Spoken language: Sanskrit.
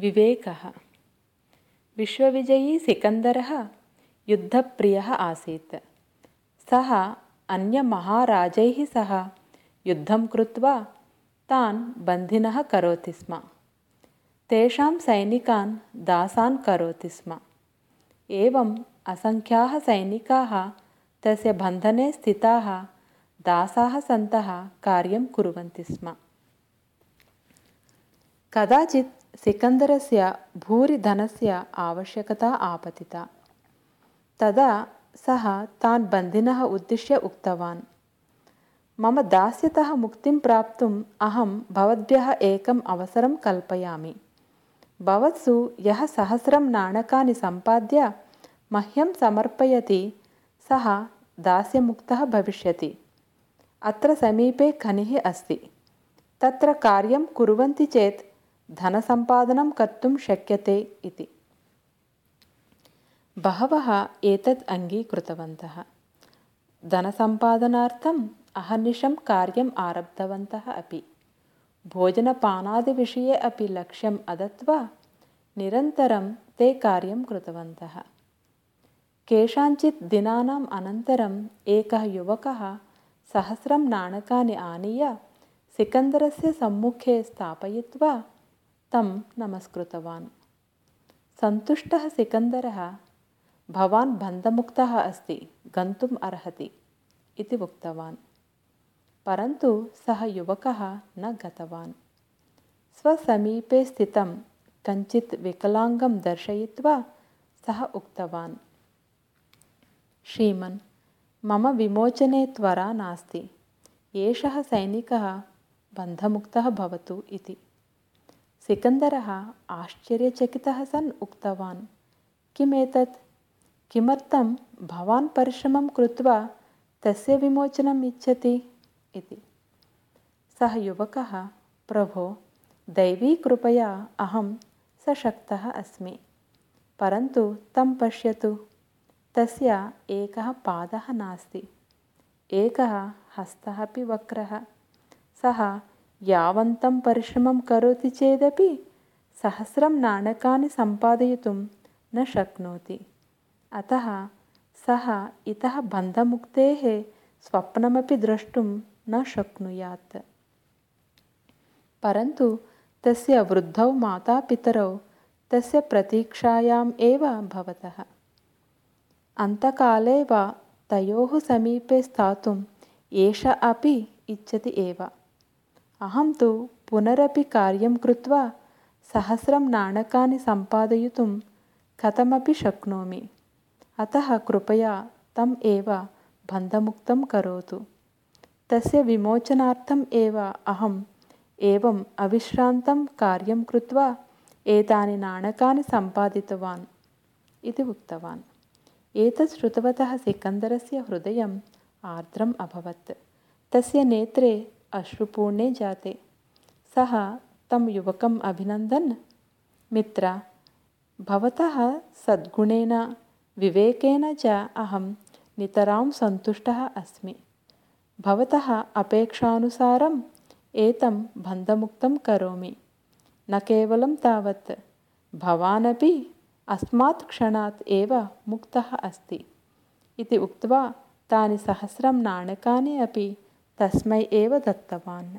विवेकः। विश्वविजयी सिकन्दरः युद्धप्रियः आसीत्। सः अन्यमहाराजैः सह युद्धं कृत्वा तान् बन्धिनः करोति स्म। तेषां सैनिकान् दासान् करोति स्म। एवम् असङ्ख्याः सैनिकाः तस्य बन्धने स्थिताः दासाः सन्तः कार्यं कुर्वन्ति स्म। कदाचित् सिकन्दरस्य भूरिधनस्य आवश्यकता आपतिता। तदा सः तान् बन्धिनः उद्दिश्य उक्तवान् मम दास्यतः मुक्तिं प्राप्तुम् अहं भवद्भ्यः एकम् अवसरं कल्पयामि। भवत्सु यः सहस्रं नाणकानि सम्पाद्य मह्यं समर्पयति सः दास्यमुक्तः भविष्यति। अत्र समीपे खनिः अस्ति। तत्र कार्यं कुर्वन्ति चेत् धनसम्पादनं कर्तुं शक्यते इति। बहवः एतत् अङ्गीकृतवन्तः। धनसम्पादनार्थम् अहर्निशं कार्यम् आरब्धवन्तः अपि। भोजनपानादिविषये अपि लक्ष्यम् अदत्वा निरन्तरं ते कार्यं कृतवन्तः। केषाञ्चित् दिनानाम् अनन्तरम् एकः युवकः सहस्रं नाणकानि आनीय सिकन्दरस्य सम्मुखे स्थापयित्वा तं नमस्कृतवान्। सन्तुष्टः सिकन्दरः भवान् बन्धमुक्तः अस्ति गन्तुम् अर्हति इति उक्तवान्। परन्तु सः युवकः न गतवान्। स्वसमीपे स्थितं कञ्चित् विकलाङ्गं दर्शयित्वा सः उक्तवान्। श्रीमन् मम विमोचने त्वरा नास्ति एषः सैनिकः बन्धमुक्तः भवतु इति सिकन्दरः आश्चर्यचकितः सन् उक्तवान्। किमेतत् किमर्थं भवान् परिश्रमं कृत्वा तस्य विमोचनम् इच्छति? इति। सः युवकः प्रभो दैवीकृपया अहं सशक्तः अस्मि। परन्तु तं पश्यतु। तस्य एकः पादः नास्ति। एकः हस्तः अपि वक्रः। सः यावन्तं परिश्रमं करोति चेदपि सहस्रं नाणकानि सम्पादयितुं न शक्नोति। अतः सः इतः बन्धमुक्तेः स्वप्नमपि द्रष्टुं न शक्नुयात्। परन्तु तस्य वृद्धौ मातापितरौ तस्य प्रतीक्षायाम् एव भवतः। अन्तकाले वा तयोः समीपे स्थातुम् एष अपि इच्छति एव अहं तु पुनरपि कार्यं कृत्वा सहस्रं नाणकानि सम्पादयितुं कथमपि शक्नोमि। अतः कृपया तम् एव बन्धमुक्तं करोतु। तस्य विमोचनार्थम् एव अहम् एवम् अविश्रान्तं कार्यं कृत्वा एतानि नाणकानि सम्पादितवान् इति उक्तवान्। एतत् श्रुतवतः सिकन्दरस्य हृदयम् आर्द्रम् अभवत्। तस्य नेत्रे अश्रुपूर्णे जाते। सः तं युवकम् अभिनन्दन्। मित्र भवतः सद्गुणेन विवेकेन च अहं नितरां सन्तुष्टः अस्मि। भवतः अपेक्षानुसारम् एतं बन्धमुक्तं करोमि। न केवलं तावत् भवानपि अस्मात् क्षणात् एव मुक्तः अस्ति। इति उक्त्वा तानि सहस्रं नाणकानि अपि तस्मै एव दत्तवान्